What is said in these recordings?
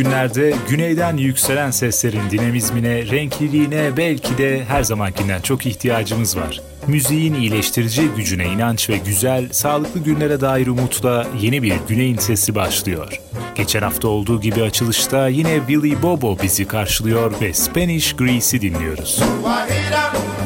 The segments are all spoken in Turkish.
bugünlerde güneyden yükselen seslerin dinamizmine, renkliliğine belki de her zamankinden çok ihtiyacımız var. Müziğin iyileştirici gücüne inanç ve güzel, sağlıklı günlere dair umutla yeni bir güneyin sesi başlıyor. Geçen hafta olduğu gibi açılışta yine Billy Bobo bizi karşılıyor ve Spanish Grease'i dinliyoruz. Guajira.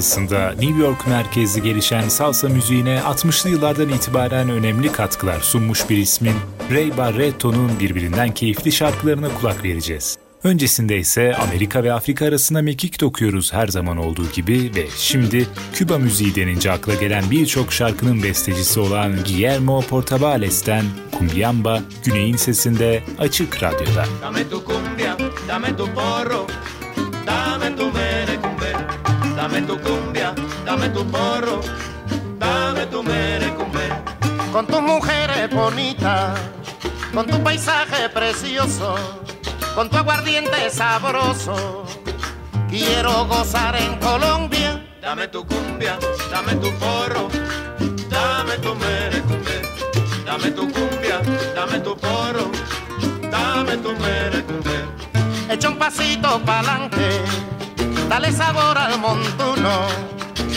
Yarısında New York merkezli gelişen salsa müziğine 60'lı yıllardan itibaren önemli katkılar sunmuş bir ismin Ray Barretto'nun birbirinden keyifli şarkılarına kulak vereceğiz. Öncesinde ise Amerika ve Afrika arasında mekik dokuyoruz her zaman olduğu gibi ve şimdi Küba müziği denince akla gelen birçok şarkının bestecisi olan Guillermo Portabales'ten Cumbiamba, Güney'in sesinde Açık Radyo'da. Dame tu cumbia, dame tu porro, dame tu Dame tu cumbia, dame tu porro, dame tu merecumbe. Con tus mujeres bonitas, con tu paisaje precioso, con tu aguardiente sabroso, quiero gozar en Colombia. Dame tu cumbia, dame tu porro, dame tu merecumbe. Dame tu cumbia, dame tu porro, dame tu merecumbe. Echa un pasito pa'lante dale sabor al montuno,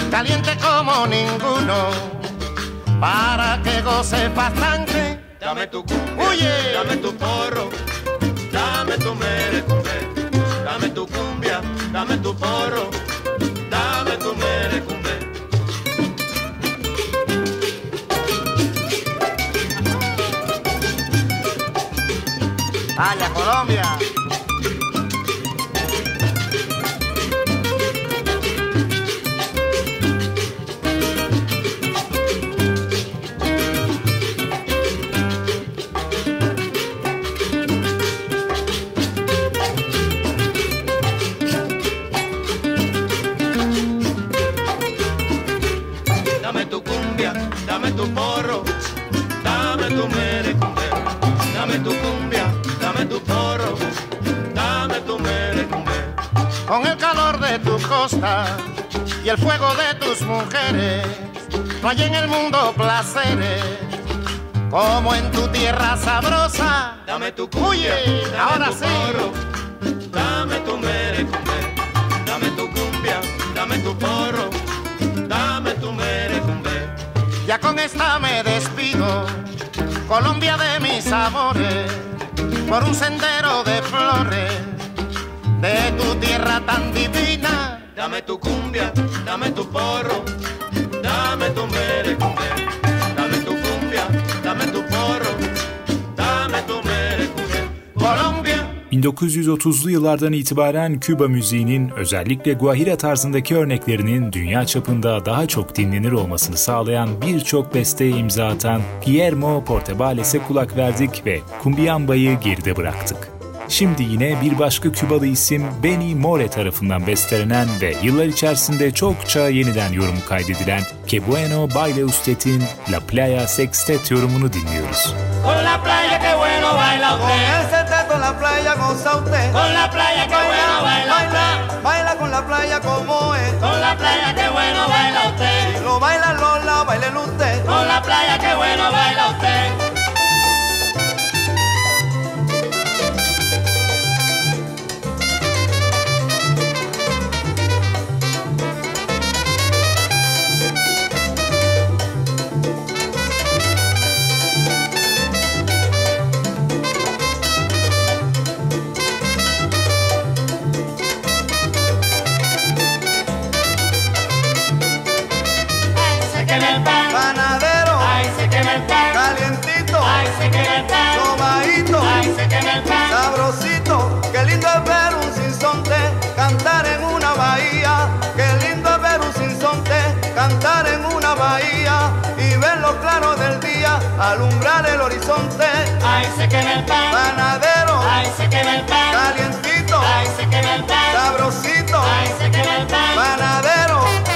caliente como ninguno, para que goce bastante. Dame tu cumbia, dame tu porro, dame tu merecumbe, dame tu cumbia, dame tu porro, dame tu merecumbe. ¡Vaya Colombia! Y el fuego de tus mujeres. No hay en el mundo placeres como en tu tierra sabrosa. Dame tu cumbia, ahora sí. dame tu merecumbe, dame tu cumbia, dame tu porro, dame tu merecumbe. Ya con esta me despido, Colombia de mis amores. por un sendero de flores de tu tierra tan divina. Dame tu cumbia, dame tu porro, dame tu merecumbe. Dame tu cumbia, dame tu porro, dame tu merecumbe. Colombia. 1930'lu yıllardan itibaren Küba müziğinin özellikle Guajira tarzındaki örneklerinin dünya çapında daha çok dinlenir olmasını sağlayan birçok besteye imza atan Guillermo Portebales'e kulak verdik ve Cumbiamba'yı geride bıraktık. Şimdi yine bir başka Kübalı isim Benny More tarafından bestelenen ve yıllar içerisinde çokça yeniden yorumu kaydedilen Que Bueno Baile Ustet'in La Playa Sextet yorumunu dinliyoruz. Con la playa que bueno baila Con sexteto en la playa goza usted. Con la playa que bueno baila usted. Baila con la playa como es. Con la playa que bueno baila usted. Lo baila Lola, baile usted. Con la playa que bueno baila usted. Claros del día alumbrar el horizonte. Ay, se quema el pan, panadero, ay, se quema el pan, calientito, ay, se quema el pan, sabrosito, ay, se quema el pan, panadero.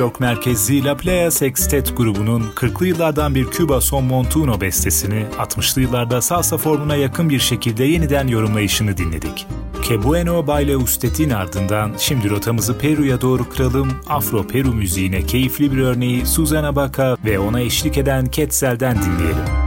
York merkezli La Playa Sextet grubunun 40'lı yıllardan bir Cuba Son Montuno bestesini 60'lı yıllarda salsa formuna yakın bir şekilde yeniden yorumlayışını dinledik. Que Bueno Baile Ustet'in ardından şimdi rotamızı Peru'ya doğru kıralım, Afro-Peru müziğine keyifli bir örneği Susana Baca ve ona eşlik eden Quetzal'den dinleyelim.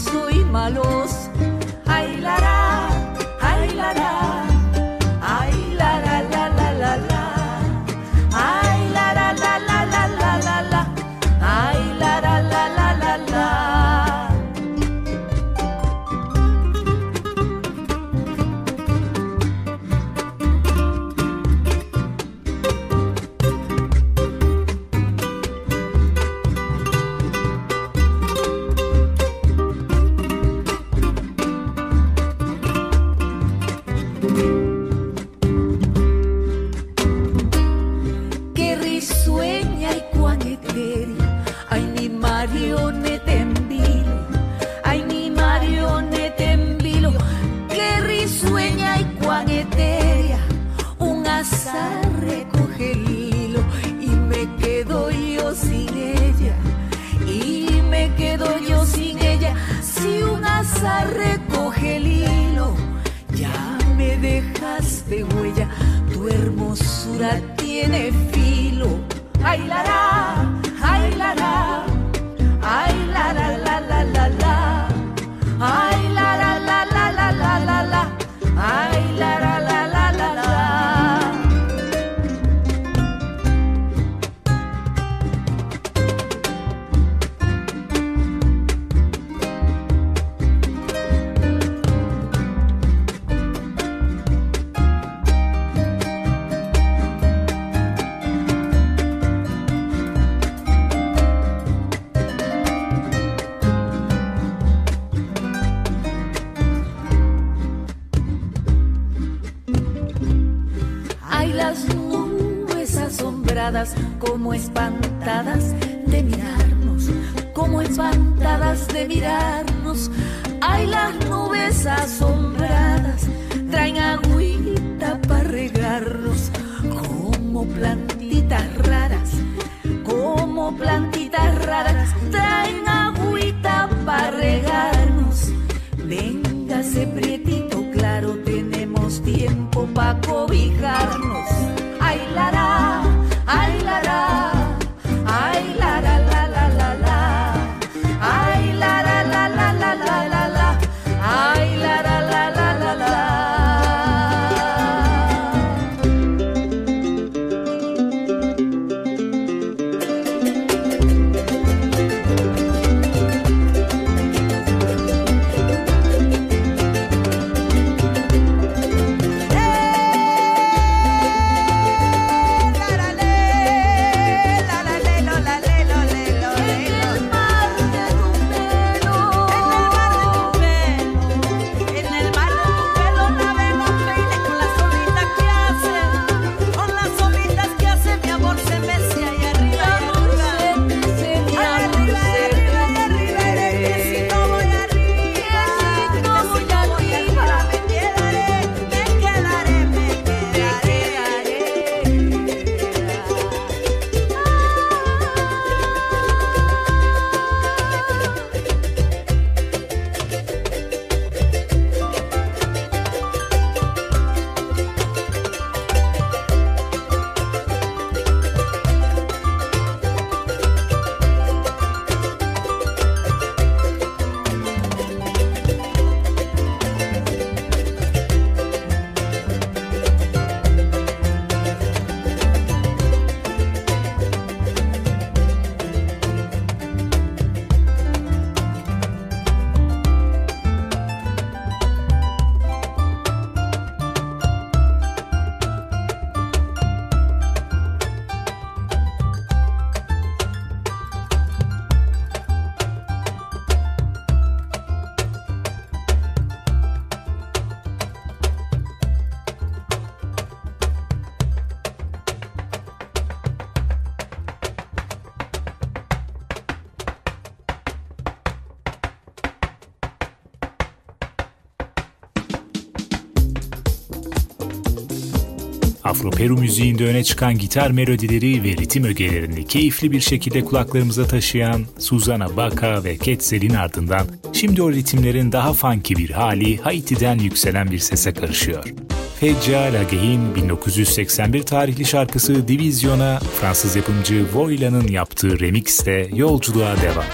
Soy malos. me dejaste huella, tu hermosura tiene filo. Ay, la, la, la, la, la. Afro-Peru müziğinde öne çıkan gitar melodileri ve ritim ögelerini keyifli bir şekilde kulaklarımıza taşıyan Suzana Baca ve Ketzel'in ardından şimdi o ritimlerin daha funky bir hali Haiti'den yükselen bir sese karışıyor. Fedja Lagehin 1981 tarihli şarkısı Divizyon'a Fransız yapımcı Voila'nın yaptığı remixle yolculuğa devam.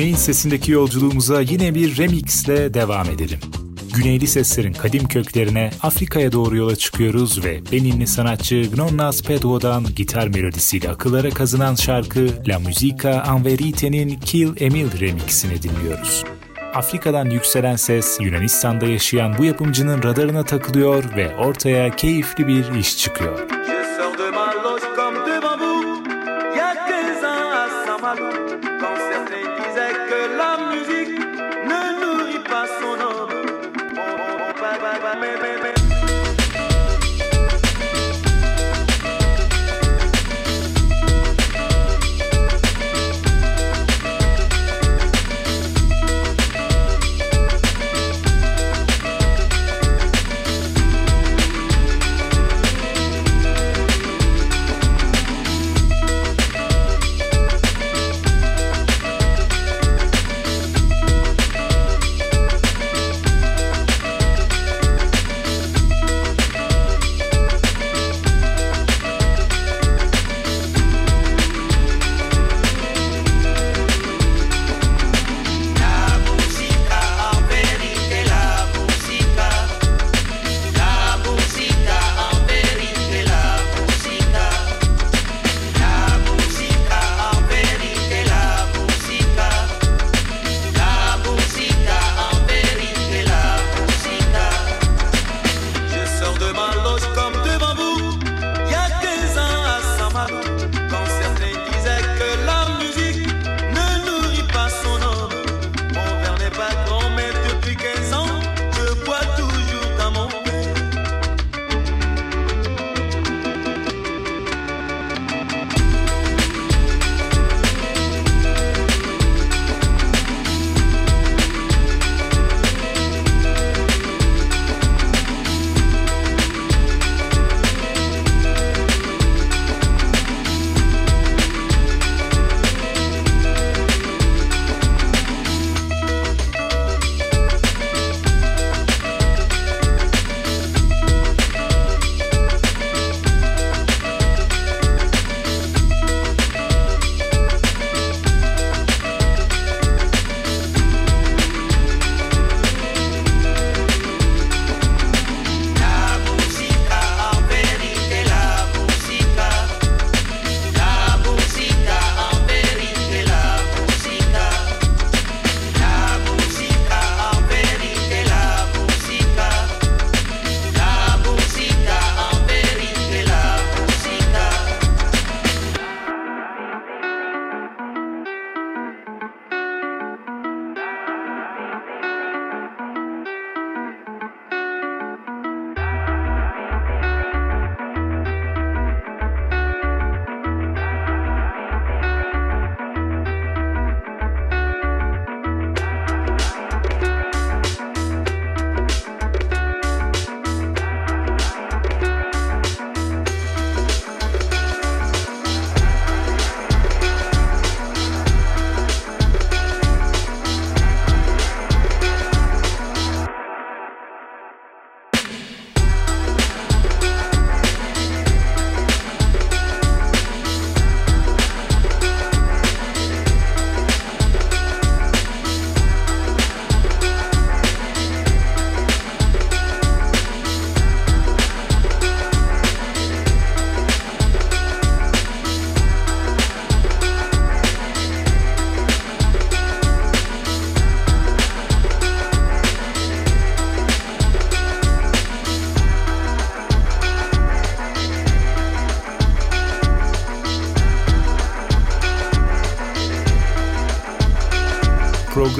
Güney'in sesindeki yolculuğumuza yine bir remixle devam edelim. Güneyli seslerin kadim köklerine Afrika'ya doğru yola çıkıyoruz ve Beninli sanatçı Gnonnas Pedro'dan gitar melodisiyle akıllara kazınan şarkı La Musica Anverite'nin Kill Emil remixini dinliyoruz. Afrika'dan yükselen ses Yunanistan'da yaşayan bu yapımcının radarına takılıyor ve ortaya keyifli bir iş çıkıyor.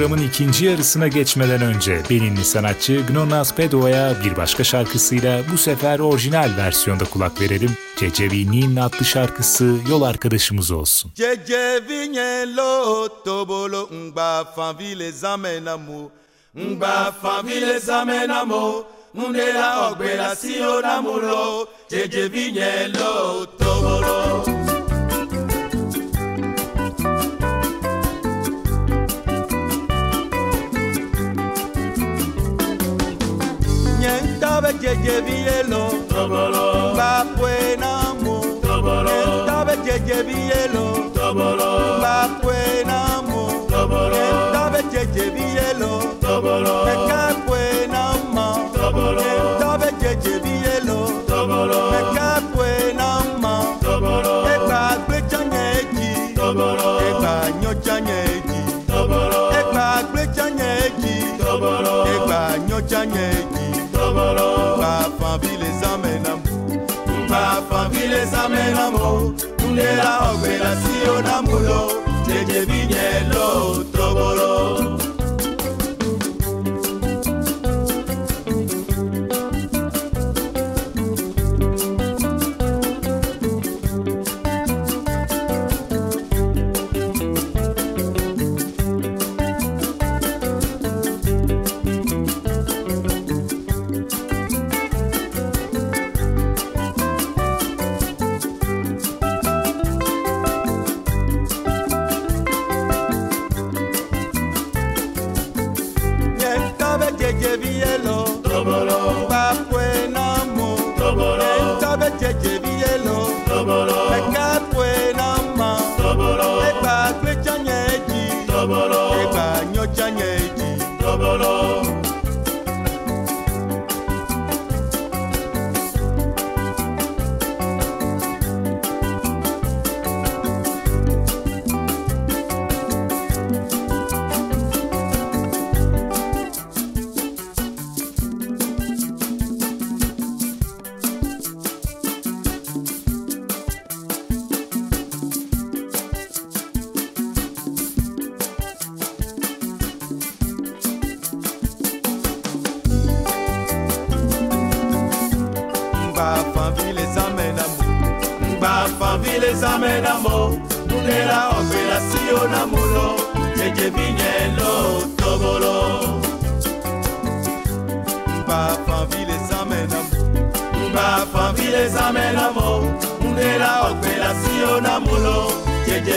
Programın ikinci yarısına geçmeden önce Beninli sanatçı Gnonas Pedo'ya bir başka şarkısıyla bu sefer orijinal versiyonda kulak verelim. Cecevi'nin adlı şarkısı yol arkadaşımız olsun. Cecevi'nyelo tobolo ngba fanvile zamenamu ngba fanvile zamenamu Mundela ogbela si onamulo Cecevi'nyelo tobolo Nyentabe jeje bielo Ba buena mo Nyentabe jeje bielo Ba buena mo Nyentabe jeje bielo Eka zamena mu Ndela ogbela si onamulo Jeje vinyelo tobolo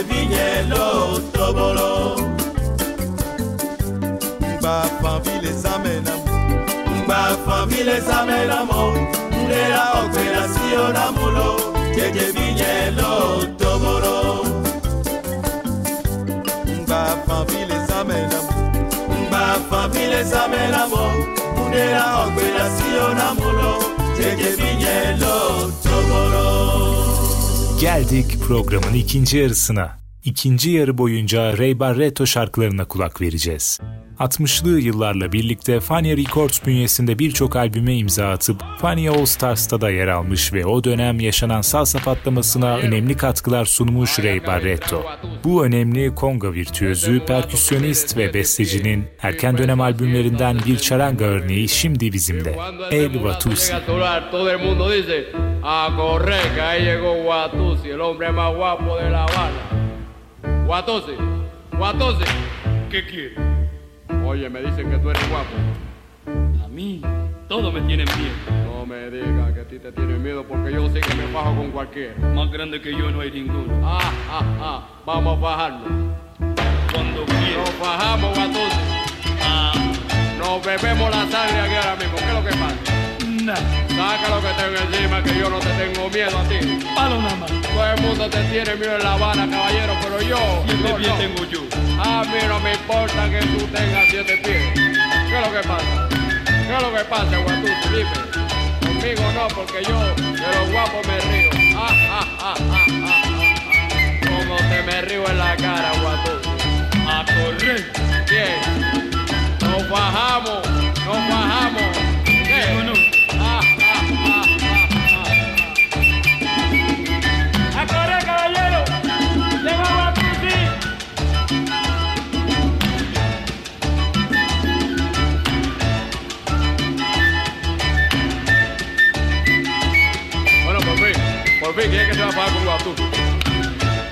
binyelo tobolo. Mba fambi les amena Mba fambi les amena mo Ndela operazio na mulo Keke binyelo tobolo. Mba fambi les amena Mba fambi les amena mo Ndela operazio na mulo Keke binyelo tobolo Geldik programın ikinci yarısına. İkinci yarı boyunca Ray Barretto şarkılarına kulak vereceğiz. 60'lı yıllarla birlikte Fania Records bünyesinde birçok albüme imza atıp Fania All Stars'ta da yer almış ve o dönem yaşanan salsa patlamasına önemli katkılar sunmuş Ray Barretto. Bu önemli konga virtüözü, perküsyonist ve bestecinin erken dönem albümlerinden bir çaranga örneği şimdi bizimle. El Habana. Guatusi, Guatusi, ¿qué quieres? Oye, me dicen que tú eres guapo. A mí, todos me tienen miedo. No me digas que a ti te tienen miedo porque yo sé que me bajo con cualquiera. Más grande que yo no hay ninguno. Ah, ah, ah, vamos a bajarnos. Cuando quiero. Nos bajamos, Guatusi. Ah, Nos bebemos la sangre aquí ahora mismo. ¿Qué es lo que pasa? Nada. Saca lo que tengo encima, que yo no te tengo miedo a ti. Palo nada más. Todo el mundo te tiene miedo en La Habana, caballero, pero yo. Siete pies no. tengo yo. A mí no me importa que tú tengas siete pies. ¿Qué es lo que pasa? ¿Qué es lo que pasa, Guatusi? Dime. Conmigo no, porque yo de los guapos me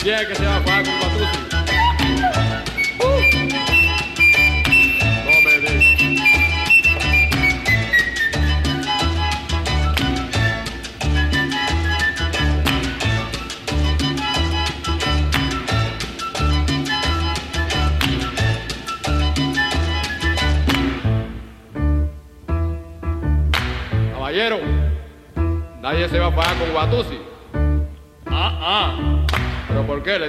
¿Quién es que se va a pagar con digas. Caballero, nadie se va a pagar con Guatusi.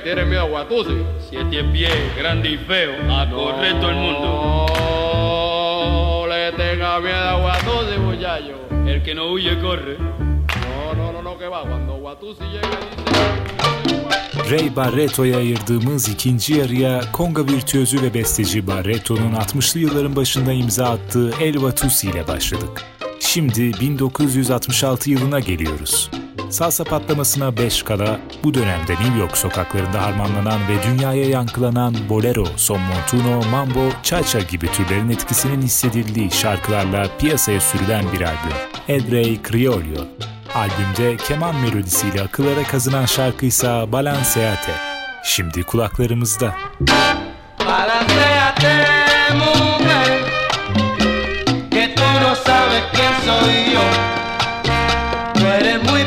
Tiene miedo a Guatusi? Siete pies, grande y feo, a correr todo el mundo. No le tenga miedo a Guatusi, muchacho. El que no huye corre. No, no, no, no, que va. Cuando Guatusi llegue dice... Ray Barreto'ya ayırdığımız ikinci yarıya Konga virtüözü ve besteci Barreto'nun 60'lı yılların başında imza attığı El Watusi ile başladık. Şimdi 1966 yılına geliyoruz. Salsa patlamasına 5 kala bu dönemde New York sokaklarında harmanlanan ve dünyaya yankılanan bolero, son montuno, mambo, cha-cha gibi türlerin etkisinin hissedildiği şarkılarla piyasaya sürülen bir albüm. El Criollo. Albümde keman melodisiyle akıllara kazınan şarkıysa Balanceate. Şimdi kulaklarımızda. Balanceate, mujer, que tú no sabes quién soy yo. Tú eres muy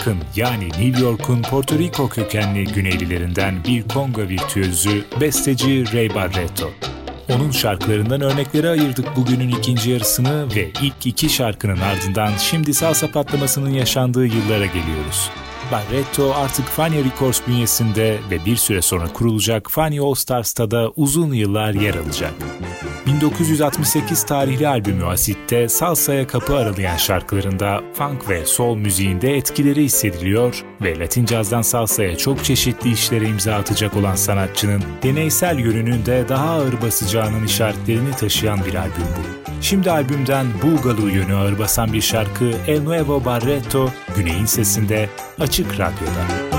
York'ın yani New York'un Porto Rico kökenli Güneylilerinden bir konga virtüözü, besteci Ray Barreto. Onun şarkılarından örnekleri ayırdık bugünün ikinci yarısını ve ilk iki şarkının ardından şimdi salsa patlamasının yaşandığı yıllara geliyoruz. Barreto artık Fania Records bünyesinde ve bir süre sonra kurulacak Fania All Stars'ta da uzun yıllar yer alacak. 1968 tarihli albümü Asit'te salsaya kapı aralayan şarkılarında funk ve soul müziğinde etkileri hissediliyor ve Latin cazdan salsaya çok çeşitli işlere imza atacak olan sanatçının deneysel yönünün de daha ağır basacağının işaretlerini taşıyan bir albüm bu. Şimdi albümden Bugalu yönü ağır basan bir şarkı El Nuevo Barreto, Güney'in sesinde Açık Radyo'da.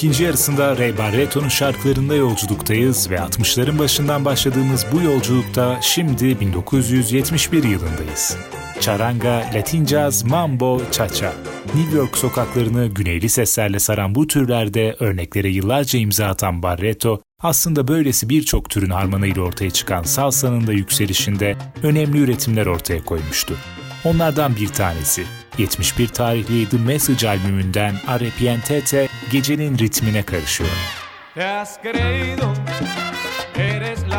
İkinci yarısında Ray Barreto'nun şarkılarında yolculuktayız ve 60'ların başından başladığımız bu yolculukta şimdi 1971 yılındayız. Charanga, Latin Jazz, Mambo, Cha-Cha. New York sokaklarını güneyli seslerle saran bu türlerde örneklere yıllarca imza atan Barreto, aslında böylesi birçok türün harmanıyla ortaya çıkan salsanın da yükselişinde önemli üretimler ortaya koymuştu. Onlardan bir tanesi 71 tarihli The Message albümünden Arrepientete gecenin ritmine karışıyor. Te has creído, eres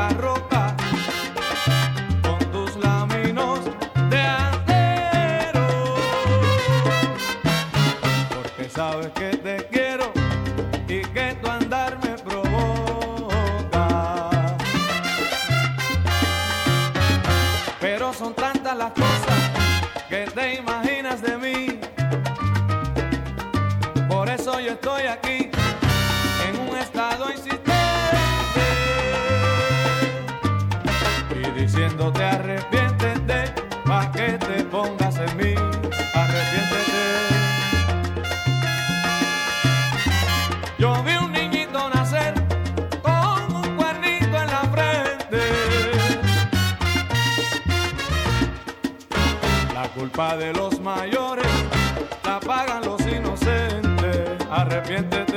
estoy aquí en un estado insistente y diciéndote arrepiéntete pa' que te pongas en mí. Arrepiéntete. Yo vi un niñito nacer con un cuernito en la frente. La culpa de los mayores Arrepiéntete.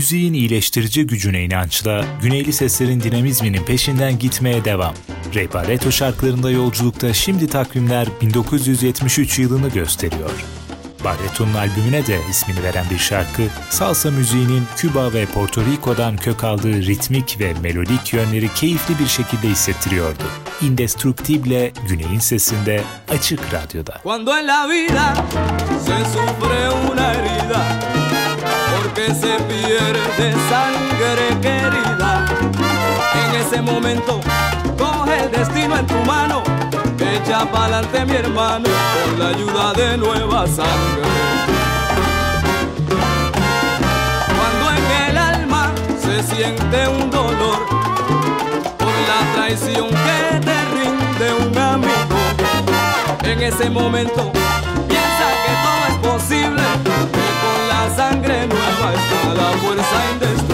Müziğin iyileştirici gücüne inançla Güneyli seslerin dinamizminin peşinden gitmeye devam. Ray şarkılarında yolculukta şimdi takvimler 1973 yılını gösteriyor. Barretto'nun albümüne de ismini veren bir şarkı, salsa müziğinin Küba ve Porto Rico'dan kök aldığı ritmik ve melodik yönleri keyifli bir şekilde hissettiriyordu. Indestructible Güney'in sesinde Açık Radyo'da. Cuando en la vida se sufre una herida porque se pierde sangre querida en ese momento coge el destino en tu mano echa pa'lante mi hermano con la ayuda de nueva sangre. Cuando en el alma se siente un dolor por la traición que te rinde un amigo, en ese momento Acuesta la fuerza indestructible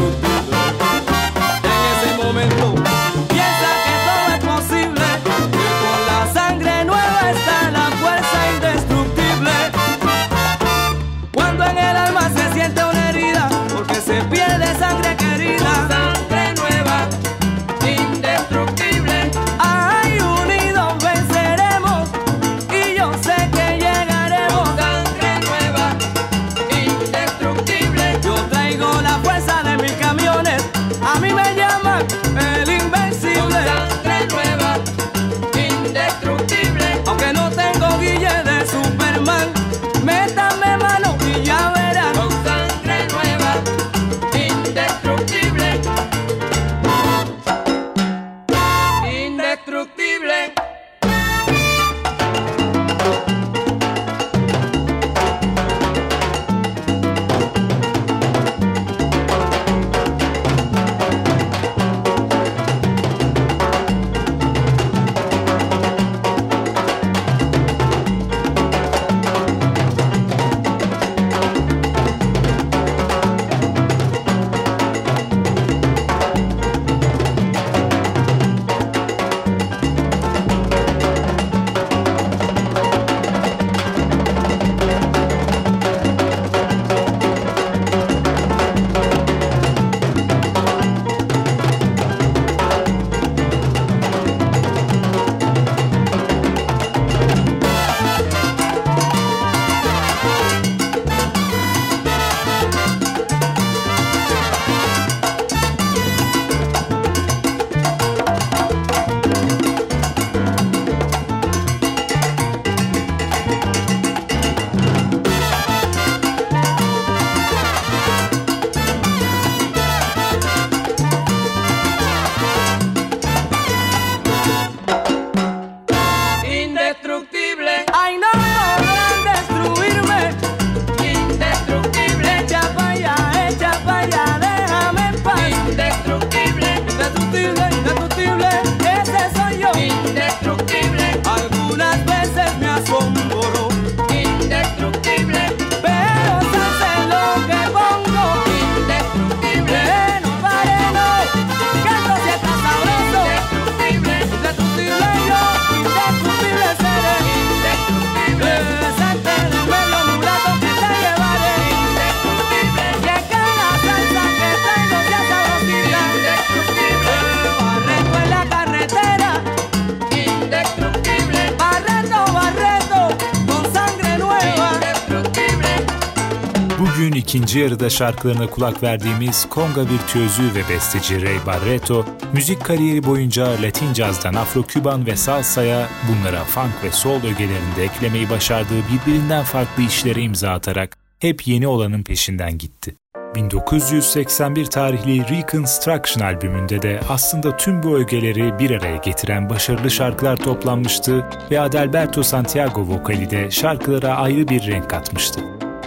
ikinci yarıda şarkılarına kulak verdiğimiz Konga virtüözü ve besteci Ray Barreto, müzik kariyeri boyunca Latin cazdan Afro-Küban ve salsaya, bunlara funk ve soul ögelerinde eklemeyi başardığı birbirinden farklı işlere imza atarak hep yeni olanın peşinden gitti. 1981 tarihli Reconstruction albümünde de aslında tüm bu ögeleri bir araya getiren başarılı şarkılar toplanmıştı ve Adalberto Santiago vokali de şarkılara ayrı bir renk katmıştı.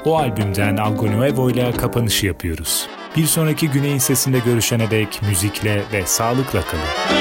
O albümden Algo Nuevo ile kapanışı yapıyoruz. Bir sonraki Güney'in sesinde görüşene dek müzikle ve sağlıkla kalın.